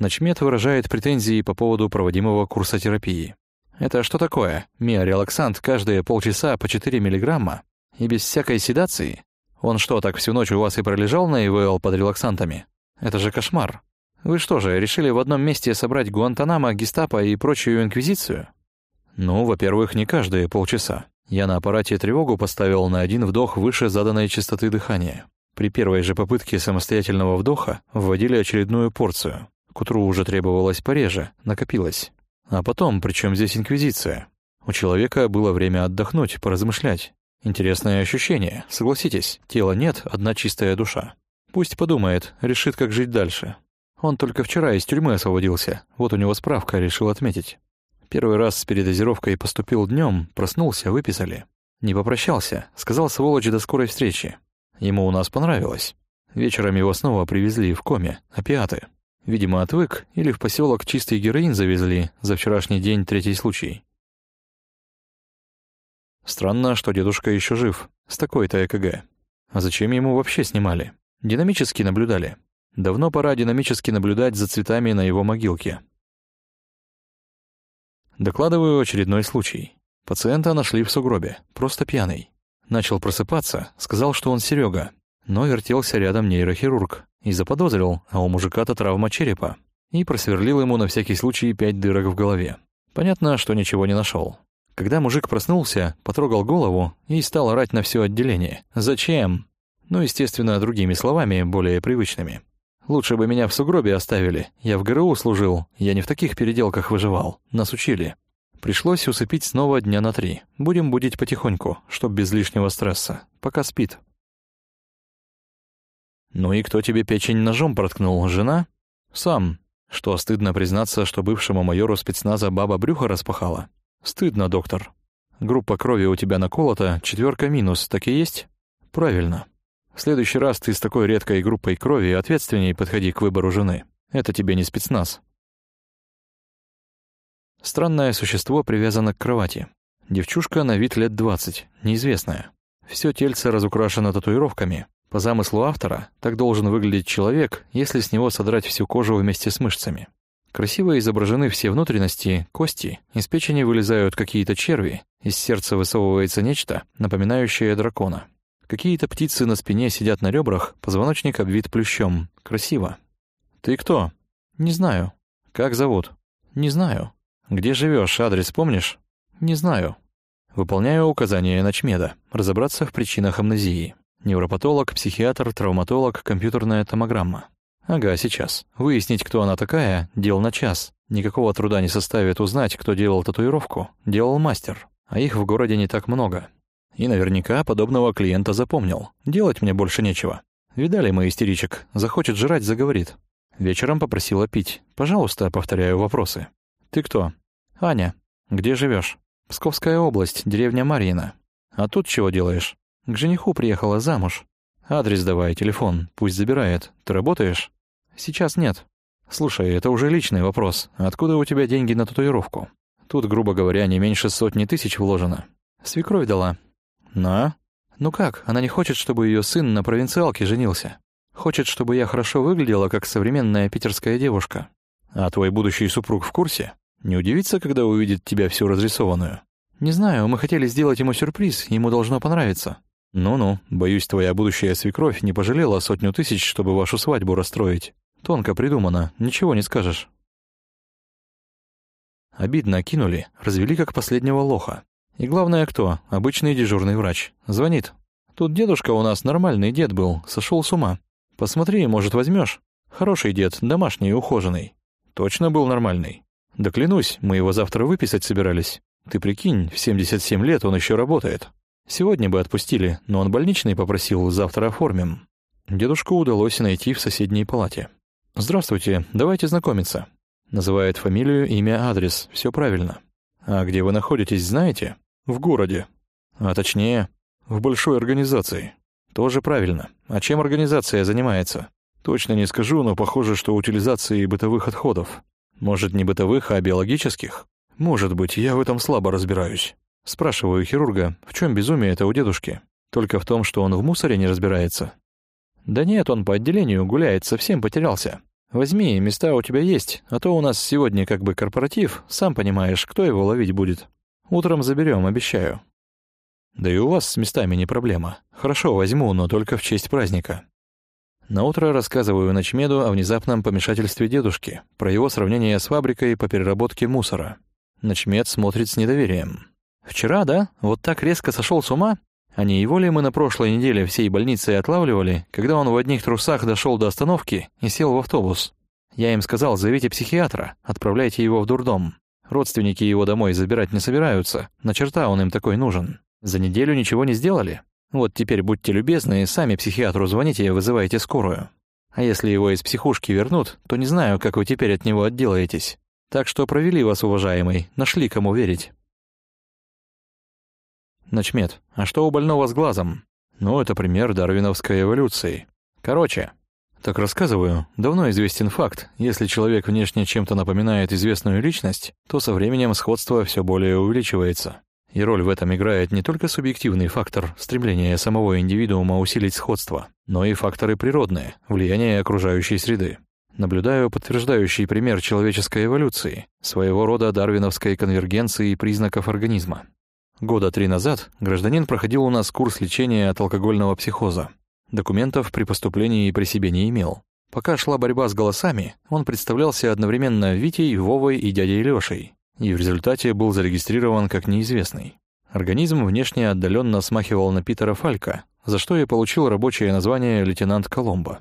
Начмет выражает претензии по поводу проводимого курса терапии. Это что такое? Миорелаксант каждые полчаса по 4 миллиграмма? И без всякой седации? Он что, так всю ночь у вас и пролежал на ИВЛ под релаксантами? Это же кошмар. Вы что же, решили в одном месте собрать Гуантанамо, гестапо и прочую инквизицию? Ну, во-первых, не каждые полчаса. Я на аппарате тревогу поставил на один вдох выше заданной частоты дыхания. При первой же попытке самостоятельного вдоха вводили очередную порцию. К утру уже требовалось пореже, накопилось. А потом, причем здесь инквизиция? У человека было время отдохнуть, поразмышлять. Интересное ощущение, согласитесь, тела нет, одна чистая душа. Пусть подумает, решит, как жить дальше. Он только вчера из тюрьмы освободился, вот у него справка, решил отметить. Первый раз с передозировкой поступил днем, проснулся, выписали. Не попрощался, сказал сволочь до скорой встречи. Ему у нас понравилось. Вечером его снова привезли в коме, опиаты. Видимо, отвык или в поселок чистый героин завезли, за вчерашний день третий случай. Странно, что дедушка еще жив, с такой-то ЭКГ. А зачем ему вообще снимали? Динамически наблюдали. Давно пора динамически наблюдать за цветами на его могилке. Докладываю очередной случай. Пациента нашли в сугробе, просто пьяный. Начал просыпаться, сказал, что он Серега, но вертелся рядом нейрохирург и заподозрил, а у мужика-то травма черепа, и просверлил ему на всякий случай пять дырок в голове. Понятно, что ничего не нашел. Когда мужик проснулся, потрогал голову и стал орать на все отделение. «Зачем?» Ну, естественно, другими словами, более привычными. «Лучше бы меня в сугробе оставили. Я в ГРУ служил. Я не в таких переделках выживал. Нас учили. Пришлось усыпить снова дня на три. Будем будить потихоньку, чтоб без лишнего стресса. Пока спит. «Ну и кто тебе печень ножом проткнул, жена?» «Сам. Что, стыдно признаться, что бывшему майору спецназа баба брюха распахала?» «Стыдно, доктор. Группа крови у тебя наколота, четверка минус, так и есть?» «Правильно. В следующий раз ты с такой редкой группой крови ответственней подходи к выбору жены. Это тебе не спецназ». Странное существо привязано к кровати. Девчушка на вид лет двадцать, неизвестная. Все тельце разукрашено татуировками, по замыслу автора, так должен выглядеть человек, если с него содрать всю кожу вместе с мышцами. Красиво изображены все внутренности, кости, из печени вылезают какие-то черви, из сердца высовывается нечто, напоминающее дракона. Какие-то птицы на спине сидят на ребрах, позвоночник обвит плющом. Красиво. «Ты кто?» «Не знаю». «Как зовут?» «Не знаю». «Где живешь? Адрес помнишь?» «Не знаю». Выполняю указания Ночмеда. Разобраться в причинах амнезии. Невропатолог, психиатр, травматолог, компьютерная томограмма. Ага, сейчас. Выяснить, кто она такая, дел на час. Никакого труда не составит узнать, кто делал татуировку. Делал мастер. А их в городе не так много. И наверняка подобного клиента запомнил. Делать мне больше нечего. Видали мы истеричек? Захочет жрать, заговорит. Вечером попросила пить. Пожалуйста, повторяю вопросы. Ты кто? Аня. Где живешь? Псковская область, деревня Марьина. А тут чего делаешь? К жениху приехала замуж. Адрес давай, телефон, пусть забирает. Ты работаешь? Сейчас нет. Слушай, это уже личный вопрос. Откуда у тебя деньги на татуировку? Тут, грубо говоря, не меньше сотни тысяч вложено. Свекровь дала. На? Ну как, она не хочет, чтобы ее сын на провинциалке женился. Хочет, чтобы я хорошо выглядела, как современная питерская девушка. А твой будущий супруг в курсе? Не удивится, когда увидит тебя всю разрисованную? Не знаю, мы хотели сделать ему сюрприз, ему должно понравиться. «Ну-ну, боюсь, твоя будущая свекровь не пожалела сотню тысяч, чтобы вашу свадьбу расстроить. Тонко придумано, ничего не скажешь». Обидно кинули, развели как последнего лоха. И главное кто? Обычный дежурный врач. Звонит. Тут дедушка у нас нормальный дед был, сошел с ума. Посмотри, может, возьмешь? Хороший дед, домашний, ухоженный. Точно был нормальный. Да клянусь, мы его завтра выписать собирались. Ты прикинь, в 77 лет он еще работает. Сегодня бы отпустили, но он больничный попросил, завтра оформим. Дедушку удалось найти в соседней палате. «Здравствуйте, давайте знакомиться». Называет фамилию, имя, адрес. Все правильно. «А где вы находитесь, знаете?» «В городе». «А точнее, в большой организации». «Тоже правильно. А чем организация занимается?» «Точно не скажу, но похоже, что утилизацией бытовых отходов. Может, не бытовых, а биологических?» «Может быть, я в этом слабо разбираюсь». Спрашиваю хирурга, в чем безумие это у дедушки? Только в том, что он в мусоре не разбирается. Да нет, он по отделению гуляет, совсем потерялся. Возьми, места у тебя есть, а то у нас сегодня как бы корпоратив, сам понимаешь, кто его ловить будет. Утром заберем, обещаю». «Да и у вас с местами не проблема. Хорошо, возьму, но только в честь праздника». Наутро рассказываю Ночмеду о внезапном помешательстве дедушки, про его сравнение с фабрикой по переработке мусора. Ночмед смотрит с недоверием. «Вчера, да? Вот так резко сошел с ума? А не его ли мы на прошлой неделе всей больницей отлавливали, когда он в одних трусах дошел до остановки и сел в автобус? Я им сказал, зовите психиатра, отправляйте его в дурдом. Родственники его домой забирать не собираются, на черта он им такой нужен. За неделю ничего не сделали, вот теперь будьте любезны, сами психиатру звоните и вызывайте скорую. А если его из психушки вернут, то не знаю, как вы теперь от него отделаетесь. Так что провели вас, уважаемый, нашли кому верить. Начмет, а что у больного с глазом? Ну, это пример дарвиновской эволюции. Короче, так рассказываю, давно известен факт, если человек внешне чем-то напоминает известную личность, то со временем сходство все более увеличивается. И роль в этом играет не только субъективный фактор стремления самого индивидуума усилить сходство, но и факторы природные, влияние окружающей среды. Наблюдаю подтверждающий пример человеческой эволюции, своего рода дарвиновской конвергенции признаков организма. Года три назад гражданин проходил у нас курс лечения от алкогольного психоза. Документов при поступлении при себе не имел. Пока шла борьба с голосами, он представлялся одновременно Витей, Вовой и дядей Лёшей, и в результате был зарегистрирован как неизвестный. Организм внешне отдаленно смахивал на Питера Фалька, за что и получил рабочее название лейтенант Коломбо.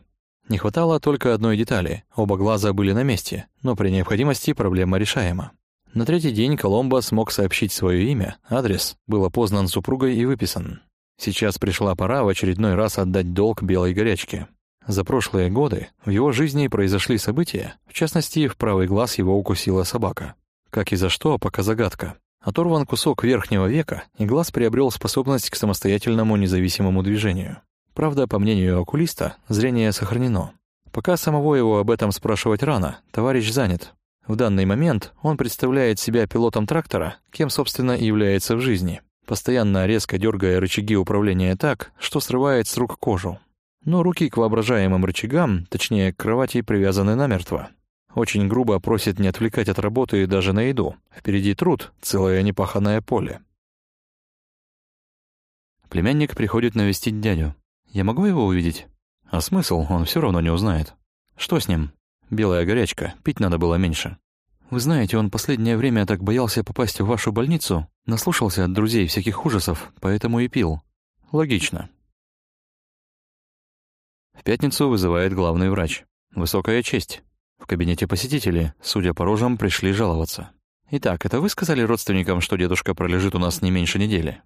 Не хватало только одной детали – оба глаза были на месте, но при необходимости проблема решаема. На третий день Коломбо смог сообщить свое имя, адрес, был опознан супругой и выписан. Сейчас пришла пора в очередной раз отдать долг белой горячке. За прошлые годы в его жизни произошли события, в частности, в правый глаз его укусила собака. Как и за что, пока загадка. Оторван кусок верхнего века, и глаз приобрел способность к самостоятельному независимому движению. Правда, по мнению окулиста, зрение сохранено. Пока самого его об этом спрашивать рано, товарищ занят. В данный момент он представляет себя пилотом трактора, кем, собственно, и является в жизни, постоянно резко дергая рычаги управления так, что срывает с рук кожу. Но руки к воображаемым рычагам, точнее, к кровати, привязаны намертво. Очень грубо просит не отвлекать от работы даже на еду. Впереди труд, целое непаханное поле. Племянник приходит навестить дядю. Я могу его увидеть? А смысл, он все равно не узнает. Что с ним? Белая горячка, пить надо было меньше. Вы знаете, он последнее время так боялся попасть в вашу больницу, наслушался от друзей всяких ужасов, поэтому и пил. Логично. В пятницу вызывает главный врач. Высокая честь. В кабинете посетители, судя по рожам, пришли жаловаться. «Итак, это вы сказали родственникам, что дедушка пролежит у нас не меньше недели?»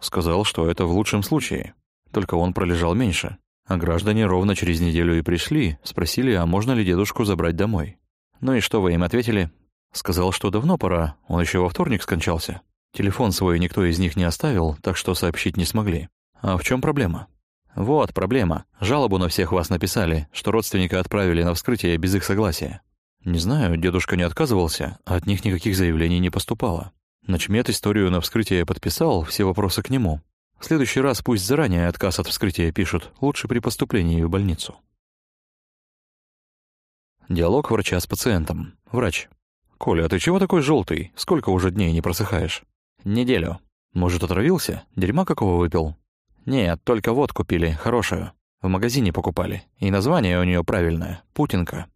Сказал, что это в лучшем случае. Только он пролежал меньше. А граждане ровно через неделю и пришли, спросили, а можно ли дедушку забрать домой. «Ну и что вы им ответили?» Сказал, что давно пора, он еще во вторник скончался. Телефон свой никто из них не оставил, так что сообщить не смогли. А в чем проблема? «Вот проблема. Жалобу на всех вас написали, что родственника отправили на вскрытие без их согласия. Не знаю, дедушка не отказывался, а от них никаких заявлений не поступало. Начмет историю на вскрытие подписал, все вопросы к нему. В следующий раз пусть заранее отказ от вскрытия пишут, лучше при поступлении в больницу». Диалог врача с пациентом. Врач. «Коля, а ты чего такой желтый? Сколько уже дней не просыхаешь?» «Неделю. Может, отравился? Дерьма какого выпил?» «Нет, только водку пили, хорошую. В магазине покупали. И название у нее правильное — Путинка».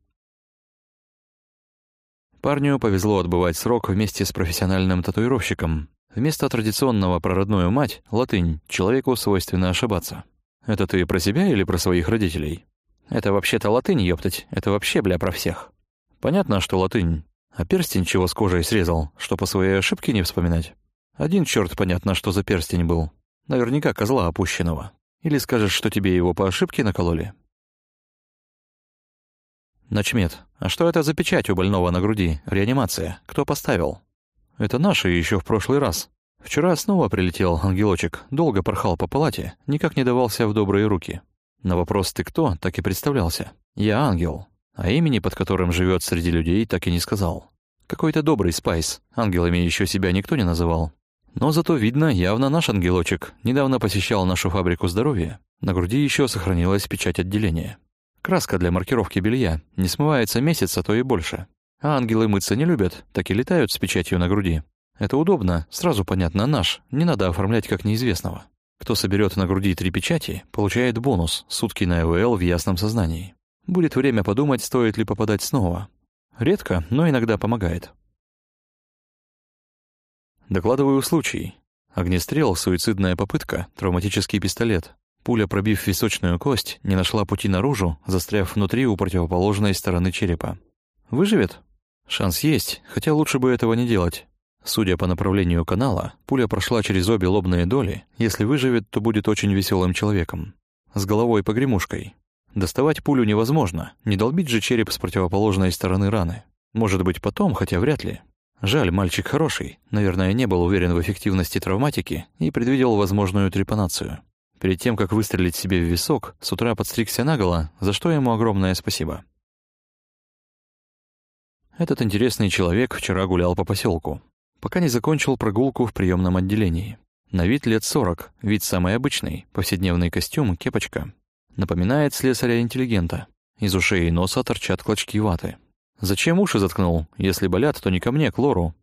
Парню повезло отбывать срок вместе с профессиональным татуировщиком. Вместо традиционного про родную мать — латынь, человеку свойственно ошибаться. Это ты про себя или про своих родителей? Это вообще-то латынь, ёптать. Это вообще, бля, про всех. Понятно, что латынь. А перстень чего с кожей срезал, что по своей ошибке не вспоминать? Один черт понятно, что за перстень был. Наверняка козла опущенного. Или скажешь, что тебе его по ошибке накололи? Начмет, а что это за печать у больного на груди? Реанимация. Кто поставил? Это наши еще в прошлый раз. Вчера снова прилетел ангелочек, долго порхал по палате, никак не давался в добрые руки. На вопрос «ты кто?» так и представлялся. «Я ангел», а имени, под которым живет среди людей, так и не сказал. Какой-то добрый спайс, ангелами еще себя никто не называл. Но зато видно, явно наш ангелочек недавно посещал нашу фабрику здоровья. На груди еще сохранилась печать отделения. Краска для маркировки белья не смывается месяц, а то и больше. А ангелы мыться не любят, так и летают с печатью на груди. Это удобно, сразу понятно, наш, не надо оформлять как неизвестного. Кто соберет на груди три печати, получает бонус, сутки на ЭВЛ в ясном сознании. Будет время подумать, стоит ли попадать снова. Редко, но иногда помогает. Докладываю случай. Огнестрел, суицидная попытка, травматический пистолет. Пуля, пробив височную кость, не нашла пути наружу, застряв внутри у противоположной стороны черепа. Выживет? Шанс есть, хотя лучше бы этого не делать. Судя по направлению канала, пуля прошла через обе лобные доли. Если выживет, то будет очень веселым человеком. С головой погремушкой. Доставать пулю невозможно, не долбить же череп с противоположной стороны раны. Может быть, потом, хотя вряд ли. Жаль, мальчик хороший, наверное, не был уверен в эффективности травматики и предвидел возможную трепанацию. Перед тем, как выстрелить себе в висок, с утра подстригся наголо, за что ему огромное спасибо. Этот интересный человек вчера гулял по поселку, пока не закончил прогулку в приемном отделении. На вид лет сорок, вид самый обычный, повседневный костюм, кепочка. Напоминает слесаря-интеллигента. Из ушей и носа торчат клочки ваты. Зачем уши заткнул? Если болят, то не ко мне, к лору.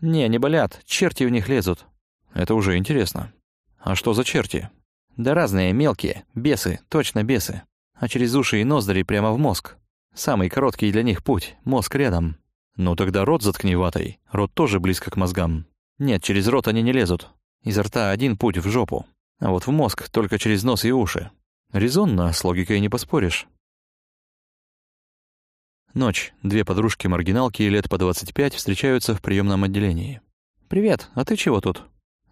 Не, не болят, черти в них лезут. Это уже интересно. А что за черти? Да разные, мелкие, бесы, точно бесы. А через уши и ноздри прямо в мозг. Самый короткий для них путь, мозг рядом. Ну тогда рот заткни ватой, рот тоже близко к мозгам. Нет, через рот они не лезут. Из рта один путь в жопу. А вот в мозг только через нос и уши. Резонно, с логикой не поспоришь. Ночь. Две подружки-маргиналки лет по 25 встречаются в приемном отделении. «Привет, а ты чего тут?»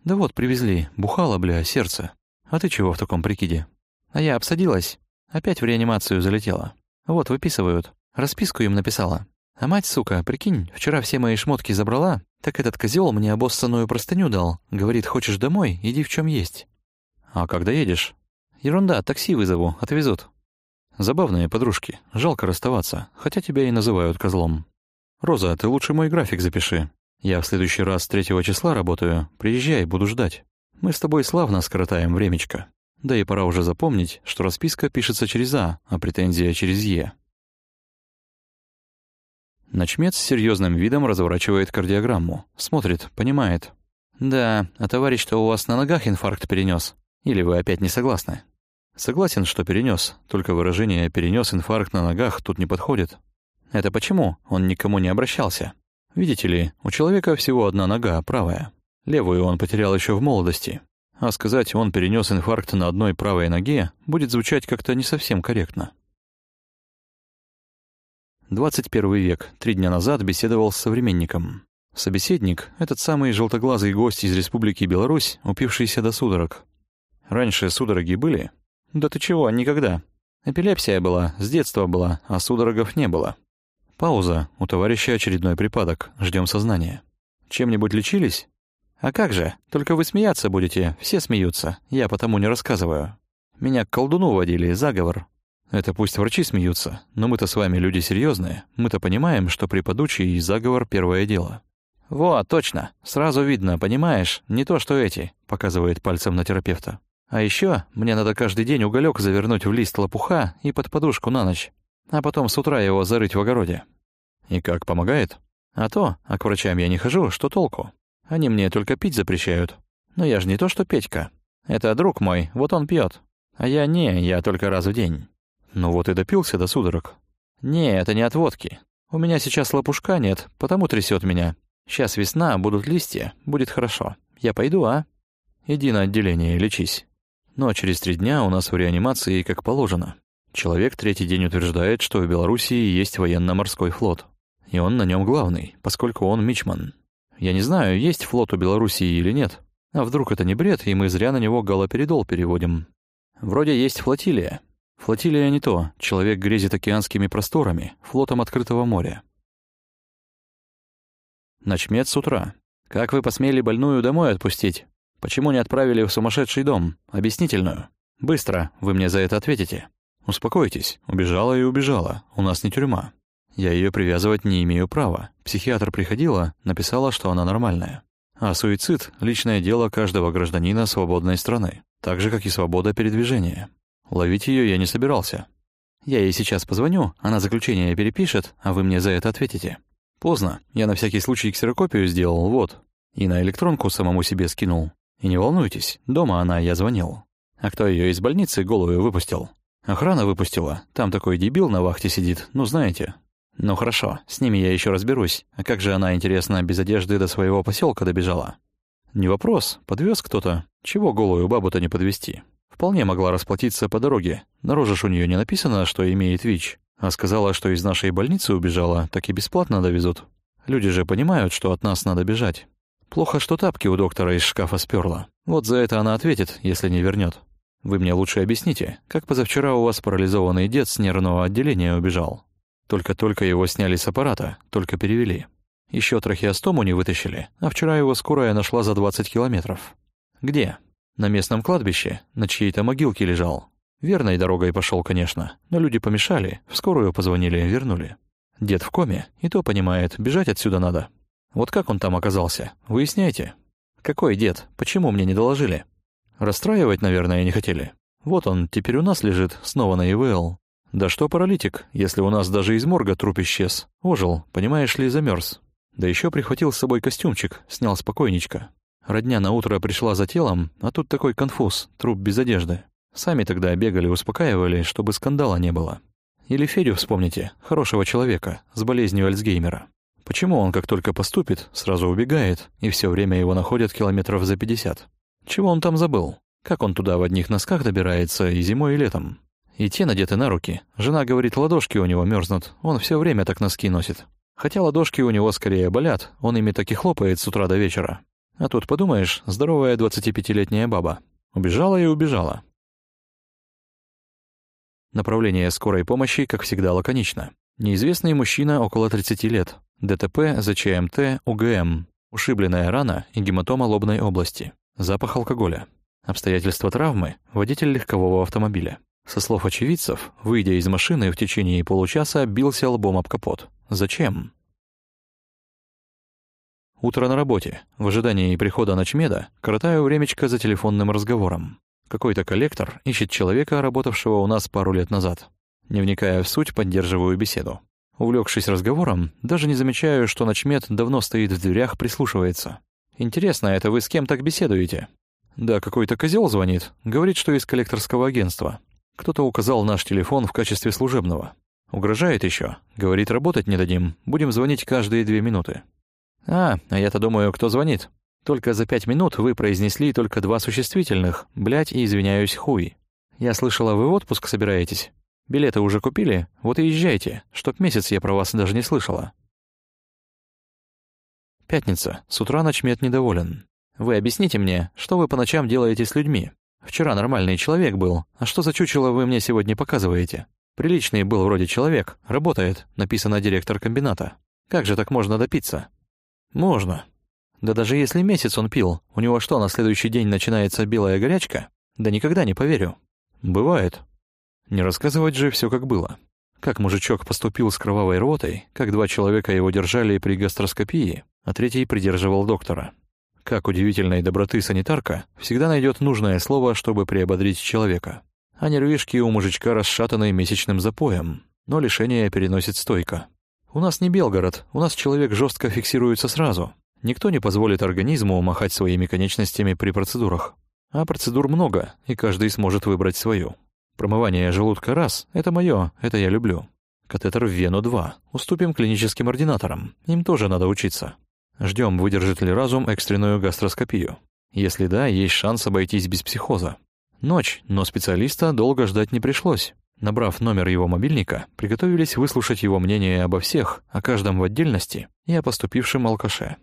«Да вот, привезли. Бухало, бля, сердце. А ты чего в таком прикиде? А я обсадилась. Опять в реанимацию залетела. Вот, выписывают. Расписку им написала. А мать, сука, прикинь, вчера все мои шмотки забрала, так этот козел мне обоссанную простыню дал. Говорит, хочешь домой, иди в чем есть. А когда едешь? Ерунда, такси вызову, отвезут. Забавные подружки, жалко расставаться, хотя тебя и называют козлом. Роза, ты лучше мой график запиши. Я в следующий раз третьего числа работаю, приезжай, буду ждать. Мы с тобой славно скоротаем времечко. Да и пора уже запомнить, что расписка пишется через «А», а претензия через «Е». Начмет с серьезным видом разворачивает кардиограмму. Смотрит, понимает. «Да, а товарищ-то у вас на ногах инфаркт перенес. Или вы опять не согласны?» «Согласен, что перенес, только выражение «перенес инфаркт на ногах» тут не подходит. Это почему? Он никому не обращался. Видите ли, у человека всего одна нога, правая. Левую он потерял еще в молодости. А сказать, он перенес инфаркт на одной правой ноге, будет звучать как-то не совсем корректно. 21 век. Три дня назад беседовал с современником. Собеседник — этот самый желтоглазый гость из Республики Беларусь, упившийся до судорог. Раньше судороги были? Да ты чего, никогда. Эпилепсия была, с детства была, а судорогов не было. Пауза. У товарища очередной припадок. Ждем сознания. Чем-нибудь лечились? «А как же? Только вы смеяться будете, все смеются, я потому не рассказываю. Меня к колдуну водили, заговор. Это пусть врачи смеются, но мы-то с вами люди серьезные, мы-то понимаем, что при подучии и заговор — первое дело». «Вот, точно, сразу видно, понимаешь, не то что эти», — показывает пальцем на терапевта. «А еще мне надо каждый день уголек завернуть в лист лопуха и под подушку на ночь, а потом с утра его зарыть в огороде». «И как, помогает?» «А то, а к врачам я не хожу, что толку? Они мне только пить запрещают. Но я же не то что Петька. Это друг мой, вот он пьет. А я не, я только раз в день. Ну вот и допился до судорог. Не, это не от водки. У меня сейчас лопушка нет, потому трясет меня. Сейчас весна, будут листья, будет хорошо. Я пойду, а? Иди на отделение лечись. Но через три дня у нас в реанимации как положено. Человек третий день утверждает, что в Белоруссии есть военно-морской флот. И он на нем главный, поскольку он мичман. Я не знаю, есть флот у Белоруссии или нет. А вдруг это не бред, и мы зря на него галоперидол переводим. Вроде есть флотилия. Флотилия не то. Человек грезит океанскими просторами, флотом открытого моря. Начмет с утра. Как вы посмели больную домой отпустить? Почему не отправили в сумасшедший дом? Объяснительную. Быстро, вы мне за это ответите. Успокойтесь, убежала и убежала, у нас не тюрьма. Я ее привязывать не имею права. Психиатр приходила, написала, что она нормальная. А суицид — личное дело каждого гражданина свободной страны, так же, как и свобода передвижения. Ловить ее я не собирался. Я ей сейчас позвоню, она заключение перепишет, а вы мне за это ответите. Поздно. Я на всякий случай ксерокопию сделал, вот. И на электронку самому себе скинул. И не волнуйтесь, дома она, я звонил. А кто ее из больницы голову выпустил? Охрана выпустила. Там такой дебил на вахте сидит, ну знаете. Ну хорошо, с ними я еще разберусь. А как же она, интересно, без одежды до своего поселка добежала? Не вопрос, подвез кто-то. Чего голую бабу-то не подвести? Вполне могла расплатиться по дороге. На роже у нее не написано, что имеет ВИЧ. А сказала, что из нашей больницы убежала, так и бесплатно довезут. Люди же понимают, что от нас надо бежать. Плохо, что тапки у доктора из шкафа сперла. Вот за это она ответит, если не вернет. Вы мне лучше объясните, как позавчера у вас парализованный дед с нервного отделения убежал? Только-только его сняли с аппарата, только перевели. Еще трахеостому не вытащили, а вчера его скорая нашла за 20 километров. Где? На местном кладбище, на чьей-то могилке лежал. Верной дорогой пошел, конечно, но люди помешали, в скорую позвонили, вернули. Дед в коме, и то понимает, бежать отсюда надо. Вот как он там оказался? Выясняйте. Какой дед? Почему мне не доложили? Расстраивать, наверное, не хотели. Вот он, теперь у нас лежит, снова на ИВЛ. Да что паралитик, если у нас даже из морга труп исчез. Ожил, понимаешь ли, замерз. Да еще прихватил с собой костюмчик, снял спокойничко. Родня на утро пришла за телом, а тут такой конфуз, труп без одежды. Сами тогда бегали, успокаивали, чтобы скандала не было. Или Федю вспомните, хорошего человека, с болезнью Альцгеймера. Почему он, как только поступит, сразу убегает, и все время его находят километров за пятьдесят? Чего он там забыл? Как он туда в одних носках добирается и зимой, и летом? И те надеты на руки. Жена говорит, ладошки у него мерзнут. Он все время так носки носит. Хотя ладошки у него скорее болят, он ими так и хлопает с утра до вечера. А тут, подумаешь, здоровая 25-летняя баба. Убежала и убежала. Направление скорой помощи, как всегда, лаконично. Неизвестный мужчина около 30 лет. ДТП, ЗЧМТ, УГМ. Ушибленная рана и гематома лобной области. Запах алкоголя. Обстоятельства травмы – водитель легкового автомобиля. Со слов очевидцев, выйдя из машины в течение получаса, бился лбом об капот. Зачем? Утро на работе. В ожидании прихода ночмеда коротаю времечко за телефонным разговором. Какой-то коллектор ищет человека, работавшего у нас пару лет назад. Не вникая в суть, поддерживаю беседу. Увлекшись разговором, даже не замечаю, что ночмед давно стоит в дверях, прислушивается. «Интересно, это вы с кем так беседуете?» «Да, какой-то козел звонит. Говорит, что из коллекторского агентства. Кто-то указал наш телефон в качестве служебного. Угрожает еще. Говорит, работать не дадим. Будем звонить каждые две минуты. А, а я-то думаю, кто звонит. Только за пять минут вы произнесли только два существительных «блядь» и «извиняюсь, хуй». Я слышала, вы в отпуск собираетесь. Билеты уже купили? Вот и езжайте, чтоб месяц я про вас даже не слышала. Пятница. С утра ночмет недоволен. Вы объясните мне, что вы по ночам делаете с людьми? Вчера нормальный человек был, а что за чучело вы мне сегодня показываете? Приличный был вроде человек, работает, написано директор комбината. Как же так можно допиться? Можно. Да даже если месяц он пил, у него что, на следующий день начинается белая горячка? Да никогда не поверю. Бывает. Не рассказывать же все как было. Как мужичок поступил с кровавой рвотой, как два человека его держали при гастроскопии, а третий придерживал доктора. Как удивительной доброты санитарка всегда найдет нужное слово, чтобы приободрить человека. А нервишки у мужичка расшатаны месячным запоем, но лишение переносит стойко. У нас не Белгород, у нас человек жестко фиксируется сразу. Никто не позволит организму махать своими конечностями при процедурах. А процедур много, и каждый сможет выбрать свою. Промывание желудка раз — это мое, это я люблю. Катетер в вену два. Уступим клиническим ординаторам, им тоже надо учиться. Ждем, выдержит ли разум экстренную гастроскопию. Если да, есть шанс обойтись без психоза. Ночь, но специалиста долго ждать не пришлось. Набрав номер его мобильника, приготовились выслушать его мнение обо всех, о каждом в отдельности и о поступившем алкаше.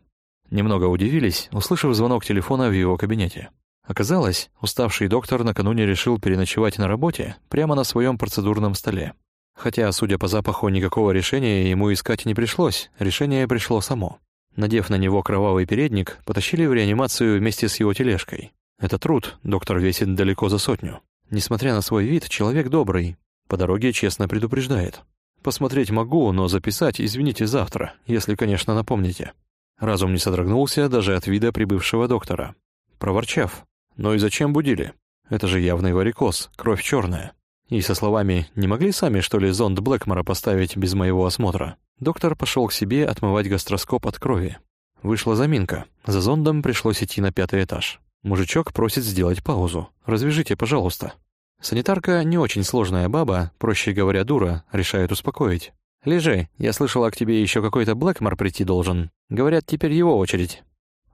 Немного удивились, услышав звонок телефона в его кабинете. Оказалось, уставший доктор накануне решил переночевать на работе прямо на своем процедурном столе. Хотя, судя по запаху, никакого решения ему искать не пришлось, решение пришло само. Надев на него кровавый передник, потащили в реанимацию вместе с его тележкой. Это труд, доктор весит далеко за сотню. Несмотря на свой вид, человек добрый. По дороге честно предупреждает. Посмотреть могу, но записать, извините, завтра, если, конечно, напомните. Разум не содрогнулся даже от вида прибывшего доктора. Проворчав. «Ну и зачем будили? Это же явный варикоз, кровь черная. И со словами «Не могли сами, что ли, зонд Блэкмора поставить без моего осмотра?» Доктор пошел к себе отмывать гастроскоп от крови. Вышла заминка. За зондом пришлось идти на пятый этаж. Мужичок просит сделать паузу. «Развяжите, пожалуйста». Санитарка, не очень сложная баба, проще говоря, дура, решает успокоить. «Лежи, я слышала, к тебе еще какой-то Блэкмор прийти должен. Говорят, теперь его очередь».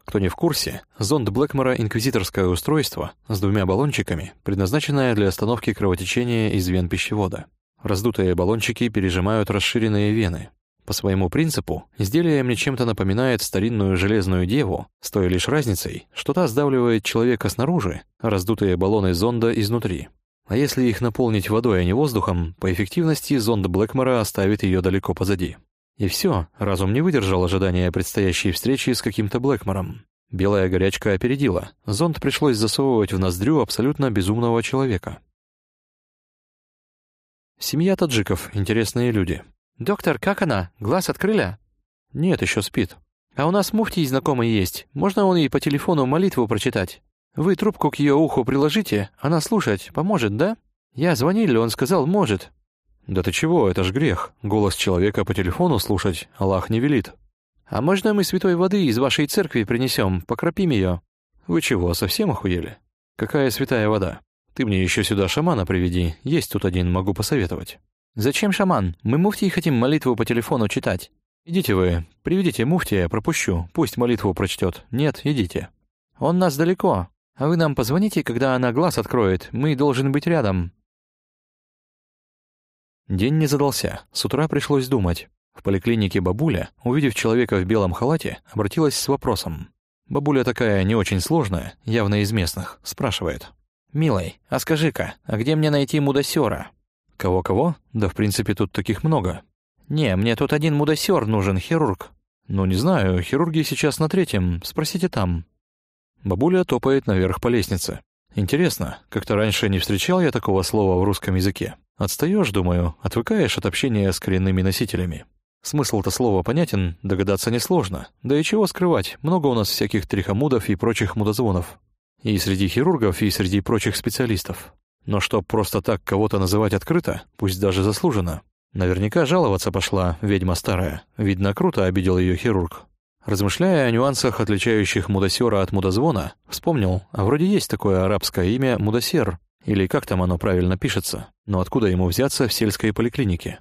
Кто не в курсе, зонд Блэкмора — инквизиторское устройство с двумя баллончиками, предназначенное для остановки кровотечения из вен пищевода. Раздутые баллончики пережимают расширенные вены. По своему принципу, изделие мне чем-то напоминает старинную железную деву, с той лишь разницей, что та сдавливает человека снаружи, раздутые баллоны зонда изнутри. А если их наполнить водой, а не воздухом, по эффективности зонд Блэкмора оставит ее далеко позади. И все, разум не выдержал ожидания предстоящей встречи с каким-то Блэкмором. Белая горячка опередила. Зонд пришлось засовывать в ноздрю абсолютно безумного человека. Семья таджиков, интересные люди. «Доктор, как она? Глаз открыли?» «Нет, еще спит». «А у нас муфтий знакомый есть. Можно он ей по телефону молитву прочитать? Вы трубку к ее уху приложите, она слушать поможет, да?» «Я звонили, он сказал, может. «Да ты чего, это ж грех. Голос человека по телефону слушать Аллах не велит». «А можно мы святой воды из вашей церкви принесем, покропим ее?» «Вы чего, совсем охуели? Какая святая вода? Ты мне еще сюда шамана приведи, есть тут один, могу посоветовать». «Зачем шаман? Мы муфтии хотим молитву по телефону читать». «Идите вы, приведите муфтия, пропущу, пусть молитву прочтет. Нет, идите». «Он нас далеко. А вы нам позвоните, когда она глаз откроет, мы должен быть рядом». День не задался, с утра пришлось думать. В поликлинике бабуля, увидев человека в белом халате, обратилась с вопросом. Бабуля такая не очень сложная, явно из местных, спрашивает. «Милый, а скажи-ка, а где мне найти мудосера?» «Кого-кого? Да в принципе тут таких много». «Не, мне тут один мудосер нужен, хирург». «Ну не знаю, хирурги сейчас на третьем, спросите там». Бабуля топает наверх по лестнице. Интересно, как-то раньше не встречал я такого слова в русском языке. Отстаешь, думаю, отвыкаешь от общения с коренными носителями. Смысл-то слова понятен, догадаться несложно. Да и чего скрывать, много у нас всяких трихомудов и прочих мудозвонов. И среди хирургов, и среди прочих специалистов. Но чтоб просто так кого-то называть открыто, пусть даже заслуженно. Наверняка жаловаться пошла ведьма старая. Видно, круто обидел ее хирург. Размышляя о нюансах, отличающих мудосера от мудозвона, вспомнил, а вроде есть такое арабское имя мудосер, или как там оно правильно пишется, но откуда ему взяться в сельской поликлинике?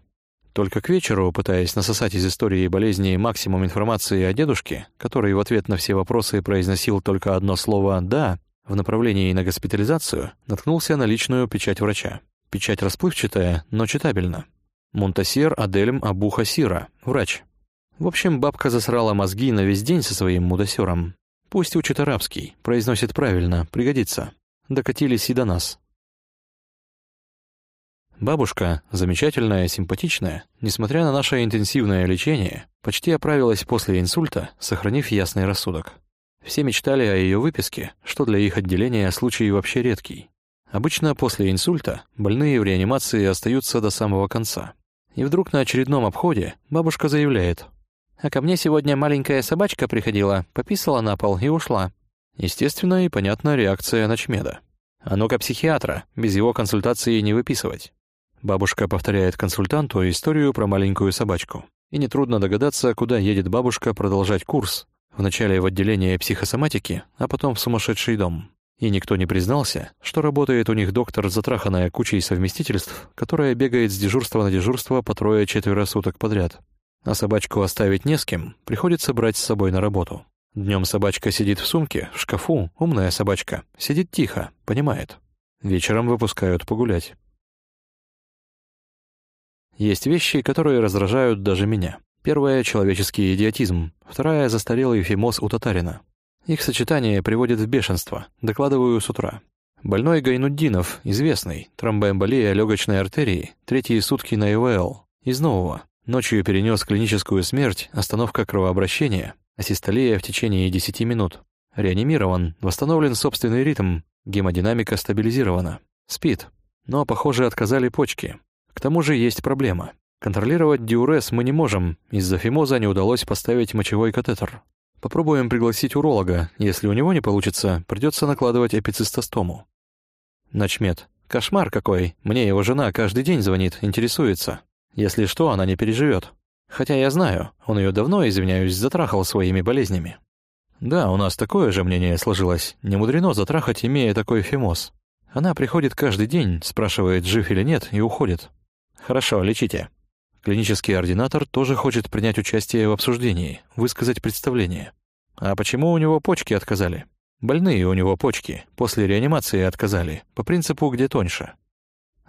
Только к вечеру, пытаясь насосать из истории болезни максимум информации о дедушке, который в ответ на все вопросы произносил только одно слово «да», в направлении на госпитализацию, наткнулся на личную печать врача. Печать расплывчатая, но читабельна. Мунтасир Адельм Абу Хасира, врач. В общем, бабка засрала мозги на весь день со своим мудосером. Пусть учит арабский, произносит правильно, пригодится. Докатились и до нас. Бабушка, замечательная, симпатичная, несмотря на наше интенсивное лечение, почти оправилась после инсульта, сохранив ясный рассудок. Все мечтали о ее выписке, что для их отделения случай вообще редкий. Обычно после инсульта больные в реанимации остаются до самого конца. И вдруг на очередном обходе бабушка заявляет. «А ко мне сегодня маленькая собачка приходила, пописала на пол и ушла». Естественно и понятна реакция ночмеда. «А ну-ка психиатра, без его консультации не выписывать». Бабушка повторяет консультанту историю про маленькую собачку. И нетрудно догадаться, куда едет бабушка продолжать курс. Вначале в отделение психосоматики, а потом в сумасшедший дом. И никто не признался, что работает у них доктор, затраханная кучей совместительств, которая бегает с дежурства на дежурство по трое-четверо суток подряд. А собачку оставить не с кем, приходится брать с собой на работу. Днем собачка сидит в сумке, в шкафу, умная собачка, сидит тихо, понимает. Вечером выпускают погулять. Есть вещи, которые раздражают даже меня. Первая — человеческий идиотизм, вторая — застарелый фимоз у татарина. Их сочетание приводит в бешенство, докладываю с утра. Больной Гайнуддинов, известный, тромбоэмболия легочной артерии, третьи сутки на ИВЛ, из нового. Ночью перенес клиническую смерть, остановка кровообращения, асистолия в течение 10 минут. Реанимирован, восстановлен собственный ритм, гемодинамика стабилизирована. Спит. Но, похоже, отказали почки. К тому же есть проблема. Контролировать диурез мы не можем, из-за фимоза не удалось поставить мочевой катетер. Попробуем пригласить уролога, если у него не получится, придется накладывать эпицистостому. Начмет. Кошмар какой. Мне его жена каждый день звонит, интересуется. Если что, она не переживет. Хотя я знаю, он ее давно, извиняюсь, затрахал своими болезнями. Да, у нас такое же мнение сложилось. Не мудрено затрахать, имея такой фимоз. Она приходит каждый день, спрашивает, жив или нет, и уходит. Хорошо, лечите. Клинический ординатор тоже хочет принять участие в обсуждении, высказать представление. А почему у него почки отказали? Больные у него почки, после реанимации отказали, по принципу «где тоньше».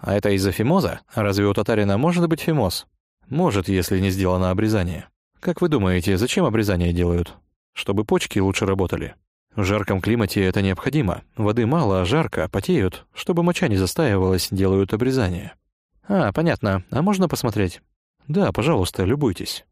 А это из-за фимоза? Разве у татарина может быть фимоз? Может, если не сделано обрезание. Как вы думаете, зачем обрезание делают? Чтобы почки лучше работали. В жарком климате это необходимо. Воды мало, а жарко, потеют. Чтобы моча не застаивалась, делают обрезание. А, понятно. А можно посмотреть? Да, пожалуйста, любуйтесь.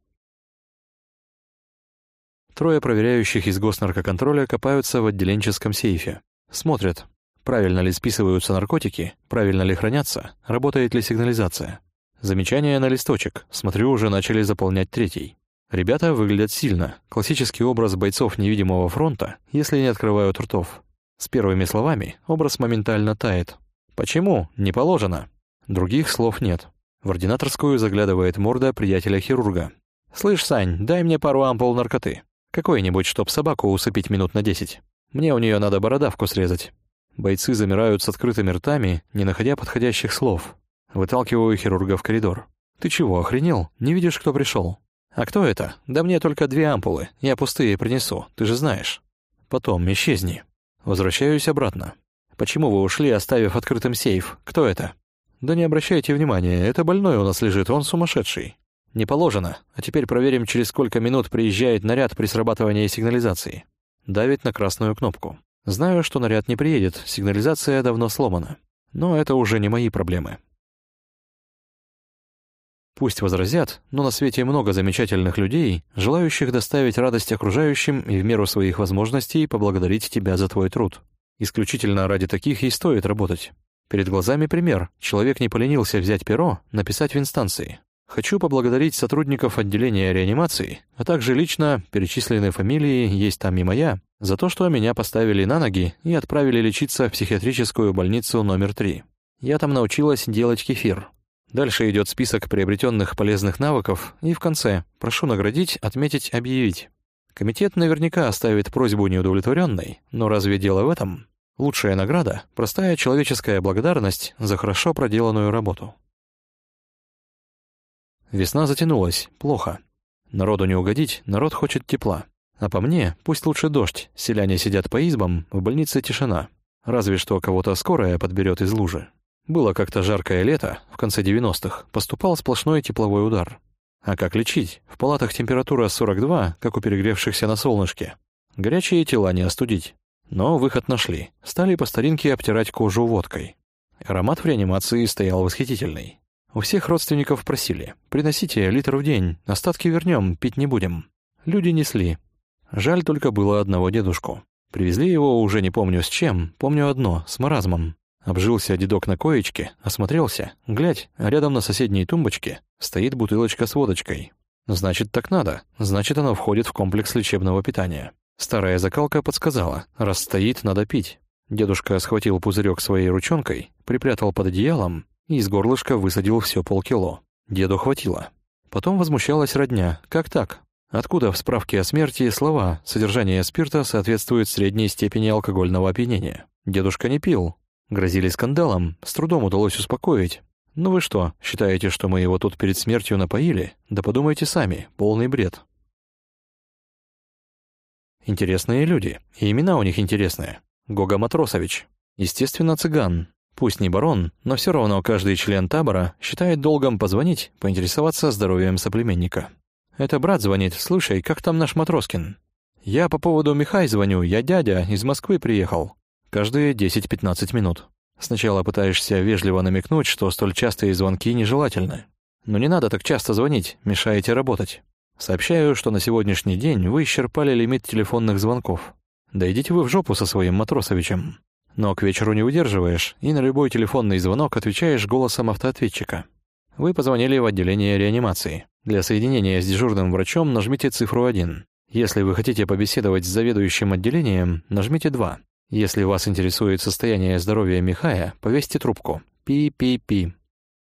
Трое проверяющих из госнаркоконтроля копаются в отделенческом сейфе. Смотрят, правильно ли списываются наркотики, правильно ли хранятся, работает ли сигнализация. Замечание на листочек. Смотрю, уже начали заполнять третий. Ребята выглядят сильно. Классический образ бойцов невидимого фронта, если не открывают ртов. С первыми словами образ моментально тает. Почему? Не положено. Других слов нет. В ординаторскую заглядывает морда приятеля-хирурга. «Слышь, Сань, дай мне пару ампул наркоты. Какой-нибудь, чтоб собаку усыпить минут на десять. Мне у нее надо бородавку срезать». Бойцы замирают с открытыми ртами, не находя подходящих слов. Выталкиваю хирурга в коридор. «Ты чего, охренел? Не видишь, кто пришел? «А кто это? Да мне только две ампулы. Я пустые принесу, ты же знаешь». «Потом, исчезни». Возвращаюсь обратно. «Почему вы ушли, оставив открытым сейф? Кто это?» «Да не обращайте внимания, это больной у нас лежит, он сумасшедший». «Не положено. А теперь проверим, через сколько минут приезжает наряд при срабатывании сигнализации». Давит на красную кнопку. Знаю, что наряд не приедет, сигнализация давно сломана. Но это уже не мои проблемы. Пусть возразят, но на свете много замечательных людей, желающих доставить радость окружающим и в меру своих возможностей поблагодарить тебя за твой труд. Исключительно ради таких и стоит работать. Перед глазами пример. Человек не поленился взять перо, написать в инстанции. Хочу поблагодарить сотрудников отделения реанимации, а также лично перечисленные фамилии, есть там и моя, за то, что меня поставили на ноги и отправили лечиться в психиатрическую больницу номер 3. Я там научилась делать кефир. Дальше идет список приобретенных полезных навыков, и в конце «прошу наградить, отметить, объявить». Комитет наверняка оставит просьбу неудовлетворенной, но разве дело в этом? Лучшая награда — простая человеческая благодарность за хорошо проделанную работу. Весна затянулась, плохо. Народу не угодить, народ хочет тепла. А по мне, пусть лучше дождь, селяне сидят по избам, в больнице тишина. Разве что кого-то скорая подберет из лужи. Было как-то жаркое лето, в конце 90-х, поступал сплошной тепловой удар. А как лечить? В палатах температура 42, как у перегревшихся на солнышке. Горячие тела не остудить. Но выход нашли. Стали по старинке обтирать кожу водкой. Аромат в реанимации стоял восхитительный. У всех родственников просили. «Приносите литр в день, остатки вернем, пить не будем». Люди несли. Жаль только было одного дедушку. Привезли его уже не помню с чем, помню одно, с маразмом. Обжился дедок на коечке, осмотрелся. Глядь, рядом на соседней тумбочке стоит бутылочка с водочкой. Значит, так надо. Значит, оно входит в комплекс лечебного питания. Старая закалка подсказала, раз стоит, надо пить. Дедушка схватил пузырек своей ручонкой, припрятал под одеялом и из горлышка высадил все полкило. Деду хватило. Потом возмущалась родня. Как так? Откуда в справке о смерти слова «содержание спирта соответствует средней степени алкогольного опьянения»? Дедушка не пил, Грозили скандалом, с трудом удалось успокоить. «Ну вы что, считаете, что мы его тут перед смертью напоили? Да подумайте сами, полный бред». Интересные люди, и имена у них интересные. Гога Матросович. Естественно, цыган. Пусть не барон, но все равно каждый член табора считает долгом позвонить, поинтересоваться здоровьем соплеменника. Это брат звонит, слушай, как там наш Матроскин? Я по поводу Михай звоню, я дядя, из Москвы приехал. Каждые 10-15 минут. Сначала пытаешься вежливо намекнуть, что столь частые звонки нежелательны. Но не надо так часто звонить, мешаете работать. Сообщаю, что на сегодняшний день вы исчерпали лимит телефонных звонков. Да идите вы в жопу со своим Матросовичем. Но к вечеру не удерживаешь, и на любой телефонный звонок отвечаешь голосом автоответчика. Вы позвонили в отделение реанимации. Для соединения с дежурным врачом нажмите цифру 1. Если вы хотите побеседовать с заведующим отделением, нажмите 2. Если вас интересует состояние здоровья Михая, повесьте трубку. Пи-пи-пи.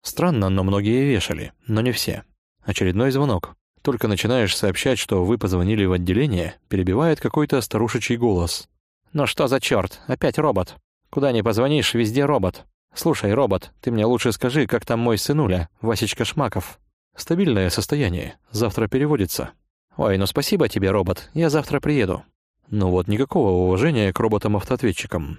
Странно, но многие вешали, но не все. Очередной звонок. Только начинаешь сообщать, что вы позвонили в отделение, перебивает какой-то старушечий голос. «Ну что за черт? Опять робот. Куда ни позвонишь, везде робот. Слушай, робот, ты мне лучше скажи, как там мой сынуля, Васечка Шмаков?» «Стабильное состояние. Завтра переводится». «Ой, ну спасибо тебе, робот. Я завтра приеду». Ну вот никакого уважения к роботам-автоответчикам.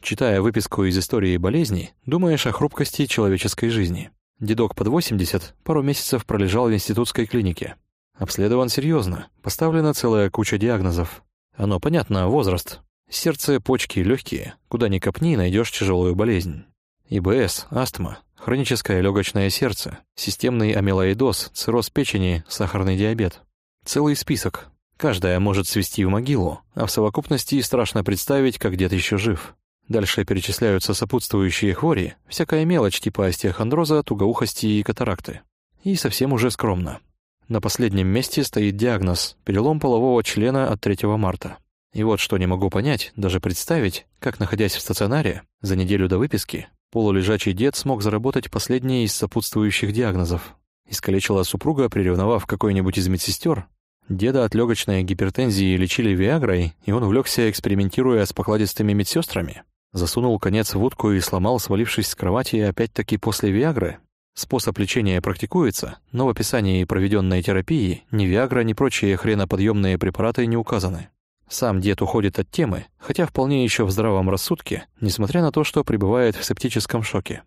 Читая выписку из истории болезни, думаешь о хрупкости человеческой жизни. Дедок под 80 пару месяцев пролежал в институтской клинике. Обследован серьезно, поставлена целая куча диагнозов. Оно понятно, возраст. Сердце, почки, легкие. Куда ни копни, найдешь тяжелую болезнь. ИБС, астма, хроническое легочное сердце, системный амилоидоз, цирроз печени, сахарный диабет. Целый список. Каждая может свести в могилу, а в совокупности страшно представить, как дед еще жив. Дальше перечисляются сопутствующие хвори, всякая мелочь типа остеохондроза, тугоухости и катаракты. И совсем уже скромно. На последнем месте стоит диагноз – перелом полового члена от 3 марта. И вот что не могу понять, даже представить, как, находясь в стационаре, за неделю до выписки, полулежачий дед смог заработать последний из сопутствующих диагнозов. Искалечила супруга, приревновав какой-нибудь из медсестер. Деда от легочной гипертензии лечили виагрой, и он увлекся, экспериментируя с покладистыми медсестрами. Засунул конец в утку и сломал, свалившись с кровати опять-таки после Виагры. Способ лечения практикуется, но в описании проведенной терапии ни Виагра, ни прочие хреноподъемные препараты не указаны. Сам дед уходит от темы, хотя вполне еще в здравом рассудке, несмотря на то, что пребывает в септическом шоке.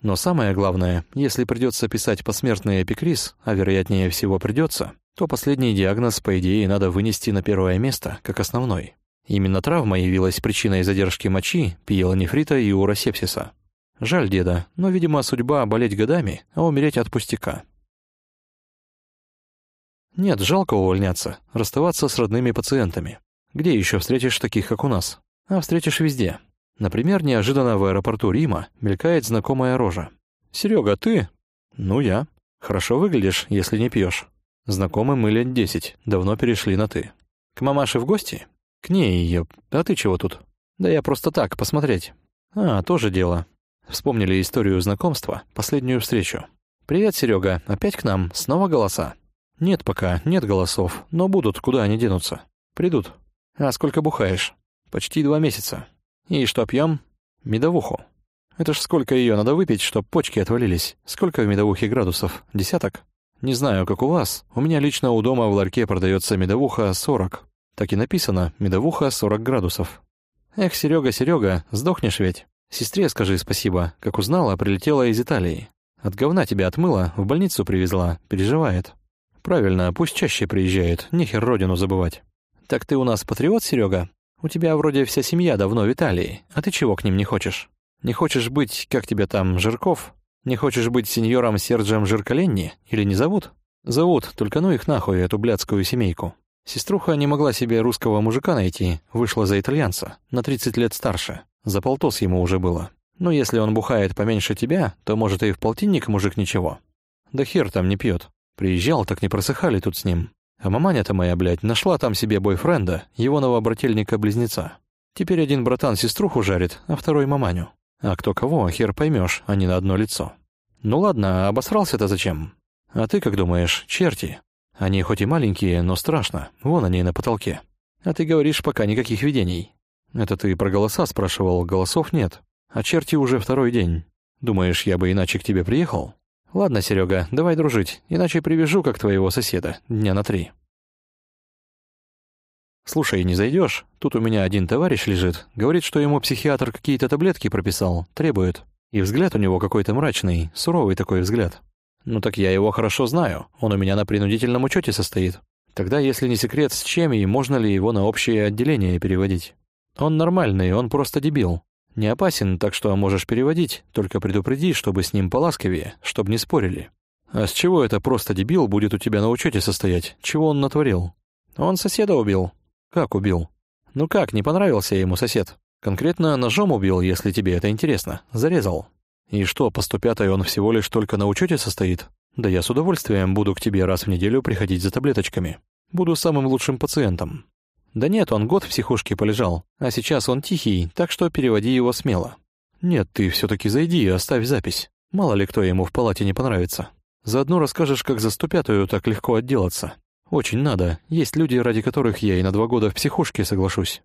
Но самое главное, если придется писать посмертный эпикриз, а вероятнее всего придется, то последний диагноз, по идее, надо вынести на первое место, как основной. Именно травма явилась причиной задержки мочи, пиелонефрита и уросепсиса. Жаль деда, но, видимо, судьба болеть годами, а умереть от пустяка. Нет, жалко увольняться, расставаться с родными пациентами. Где еще встретишь таких, как у нас? А встретишь везде. Например, неожиданно в аэропорту Рима мелькает знакомая рожа. «Серега, ты?» «Ну, я. Хорошо выглядишь, если не пьешь. Знакомы мы лет десять, давно перешли на «ты». К мамаше в гости?» «К ней ее. А ты чего тут?» «Да я просто так, посмотреть». «А, тоже дело». Вспомнили историю знакомства, последнюю встречу. «Привет, Серега, опять к нам, снова голоса?» «Нет пока, нет голосов, но будут, куда они денутся?» «Придут». «А сколько бухаешь?» «Почти два месяца». «И что пьем?» «Медовуху». «Это ж сколько ее надо выпить, чтоб почки отвалились? Сколько в медовухе градусов? Десяток?» «Не знаю, как у вас. У меня лично у дома в ларьке продается медовуха 40. Так и написано «медовуха 40 градусов». Эх, Серега, Серега, сдохнешь ведь. Сестре скажи спасибо, как узнала, прилетела из Италии. От говна тебя отмыла, в больницу привезла, переживает. Правильно, пусть чаще приезжает, нехер родину забывать. Так ты у нас патриот, Серега? У тебя вроде вся семья давно в Италии, а ты чего к ним не хочешь? Не хочешь быть, как тебя там, Жирков? Не хочешь быть сеньором Серджем Жирколенни? Или не зовут? Зовут, только ну их нахуй, эту блядскую семейку. Сеструха не могла себе русского мужика найти, вышла за итальянца, на 30 лет старше. За полтос ему уже было. Ну, если он бухает поменьше тебя, то, может, и в полтинник мужик ничего. Да хер там не пьет. Приезжал, так не просыхали тут с ним. А маманя-то моя, блядь, нашла там себе бойфренда, его новобрательника-близнеца. Теперь один братан сеструху жарит, а второй маманю. А кто кого, хер поймешь, а не на одно лицо. Ну ладно, а обосрался-то зачем? А ты как думаешь, черти? Они хоть и маленькие, но страшно. Вон они на потолке. А ты говоришь, пока никаких видений. Это ты про голоса спрашивал, голосов нет. А черти уже второй день. Думаешь, я бы иначе к тебе приехал? Ладно, Серега, давай дружить, иначе привяжу, как твоего соседа, дня на три. Слушай, не зайдешь? Тут у меня один товарищ лежит, говорит, что ему психиатр какие-то таблетки прописал, требует. И взгляд у него какой-то мрачный, суровый такой взгляд. «Ну так я его хорошо знаю. Он у меня на принудительном учете состоит. Тогда, если не секрет, с чем и можно ли его на общее отделение переводить? Он нормальный, он просто дебил. Не опасен, так что можешь переводить, только предупреди, чтобы с ним поласковее, чтобы не спорили. А с чего это просто дебил будет у тебя на учете состоять? Чего он натворил? Он соседа убил. Как убил? Ну как, не понравился ему сосед? Конкретно ножом убил, если тебе это интересно. Зарезал. И что, по 105 он всего лишь только на учете состоит? Да я с удовольствием буду к тебе раз в неделю приходить за таблеточками. Буду самым лучшим пациентом. Да нет, он год в психушке полежал, а сейчас он тихий, так что переводи его смело. Нет, ты все таки зайди и оставь запись. Мало ли кто ему в палате не понравится. Заодно расскажешь, как за 105-ю так легко отделаться. Очень надо. Есть люди, ради которых я и на два года в психушке соглашусь.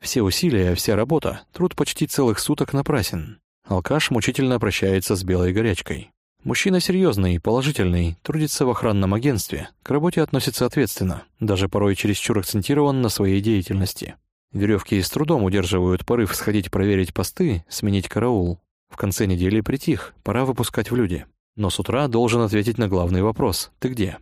Все усилия, вся работа, труд почти целых суток напрасен. Алкаш мучительно прощается с белой горячкой. Мужчина серьезный, положительный, трудится в охранном агентстве, к работе относится ответственно, даже порой чересчур акцентирован на своей деятельности. Веревки с трудом удерживают порыв сходить проверить посты, сменить караул. В конце недели притих, пора выпускать в люди. Но с утра должен ответить на главный вопрос «Ты где?».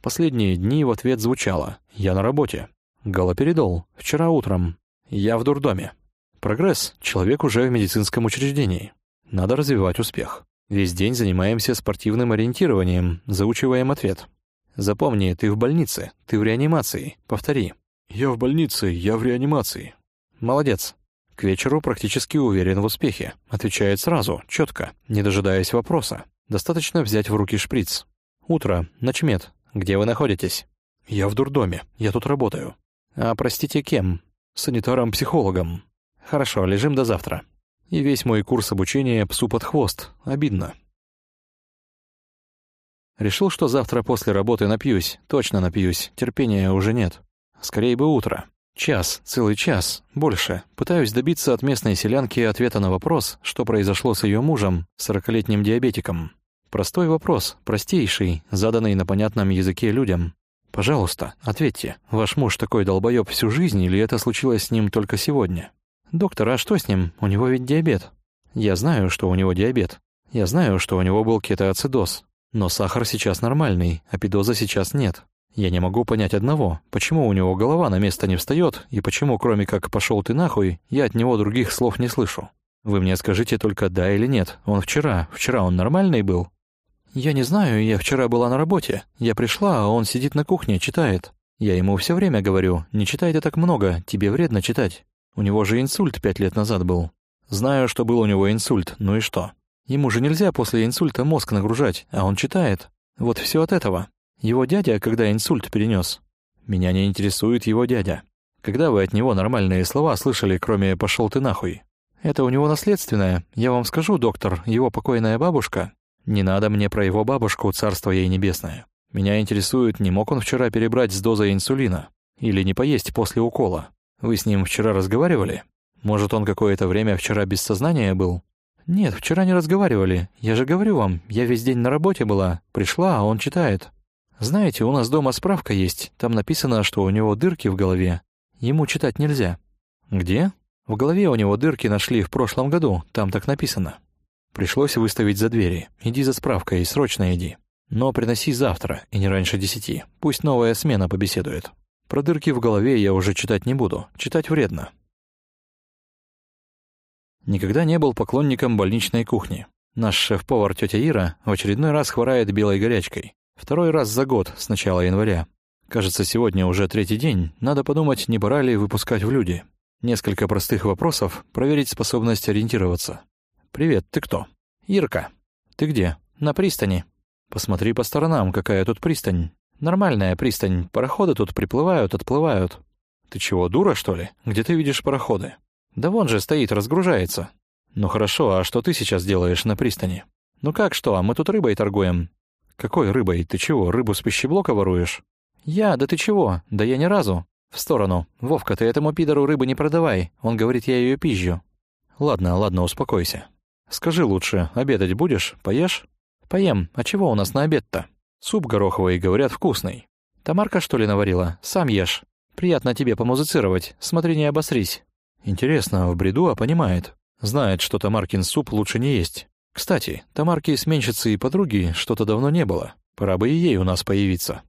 Последние дни в ответ звучало «Я на работе». Галоперидол. Вчера утром. Я в дурдоме. Прогресс. Человек уже в медицинском учреждении. Надо развивать успех. Весь день занимаемся спортивным ориентированием, заучиваем ответ. Запомни, ты в больнице, ты в реанимации. Повтори. Я в больнице, я в реанимации. Молодец. К вечеру практически уверен в успехе. Отвечает сразу, четко, не дожидаясь вопроса. Достаточно взять в руки шприц. Утро, ночмед. Где вы находитесь? Я в дурдоме. Я тут работаю. А простите, кем? Санитаром-психологом. Хорошо, лежим до завтра. И весь мой курс обучения псу под хвост. Обидно. Решил, что завтра после работы напьюсь. Точно напьюсь. Терпения уже нет. Скорее бы утро. Час, целый час, больше. Пытаюсь добиться от местной селянки ответа на вопрос, что произошло с ее мужем, сорокалетним диабетиком. Простой вопрос, простейший, заданный на понятном языке людям. Пожалуйста, ответьте, ваш муж такой долбоёб всю жизнь или это случилось с ним только сегодня? Доктор, а что с ним? У него ведь диабет. Я знаю, что у него диабет. Я знаю, что у него был кетоацидоз. Но сахар сейчас нормальный, а педоза сейчас нет. Я не могу понять одного, почему у него голова на место не встает, и почему, кроме как «пошел ты нахуй», я от него других слов не слышу. Вы мне скажите только «да» или «нет». Он вчера, вчера он нормальный был? Я не знаю, я вчера была на работе. Я пришла, а он сидит на кухне, читает. Я ему все время говорю, не читайте так много, тебе вредно читать. У него же инсульт пять лет назад был. Знаю, что был у него инсульт, ну и что? Ему же нельзя после инсульта мозг нагружать, а он читает. Вот все от этого. Его дядя, когда инсульт перенес. Меня не интересует его дядя. Когда вы от него нормальные слова слышали, кроме «пошел ты нахуй»? Это у него наследственное. Я вам скажу, доктор, его покойная бабушка. Не надо мне про его бабушку, царство ей небесное. Меня интересует, не мог он вчера перебрать с дозой инсулина? Или не поесть после укола? Вы с ним вчера разговаривали? Может, он какое-то время вчера без сознания был? Нет, вчера не разговаривали. Я же говорю вам, я весь день на работе была. Пришла, а он читает. Знаете, у нас дома справка есть. Там написано, что у него дырки в голове. Ему читать нельзя. Где? В голове у него дырки нашли в прошлом году. Там так написано. Пришлось выставить за двери. Иди за справкой, срочно иди. Но приноси завтра, и не раньше десяти. Пусть новая смена побеседует. Про дырки в голове я уже читать не буду. Читать вредно. Никогда не был поклонником больничной кухни. Наш шеф-повар тетя Ира в очередной раз хворает белой горячкой. Второй раз за год, с начала января. Кажется, сегодня уже третий день, надо подумать, не пора ли выпускать в люди. Несколько простых вопросов, проверить способность ориентироваться. «Привет, ты кто?» «Ирка». «Ты где?» «На пристани». «Посмотри по сторонам, какая тут пристань». «Нормальная пристань, пароходы тут приплывают, отплывают». «Ты чего, дура, что ли? Где ты видишь пароходы?» «Да вон же стоит, разгружается». «Ну хорошо, а что ты сейчас делаешь на пристани?» «Ну как что, а мы тут рыбой торгуем. «Какой рыбой? Ты чего, рыбу с пищеблока воруешь?» «Я? Да ты чего? Да я ни разу». «В сторону. Вовка, ты этому пидору рыбы не продавай. Он говорит, я ее пизжу». «Ладно, ладно, успокойся. Скажи лучше, обедать будешь? Поешь?» «Поем. А чего у нас на обед-то?» «Суп гороховый, говорят, вкусный». «Тамарка, что ли, наварила? Сам ешь. Приятно тебе помузицировать. Смотри, не обосрись». «Интересно, в бреду, а понимает. Знает, что Тамаркин суп лучше не есть. Кстати, Тамарки сменщицы и подруги что-то давно не было. Пора бы и ей у нас появиться.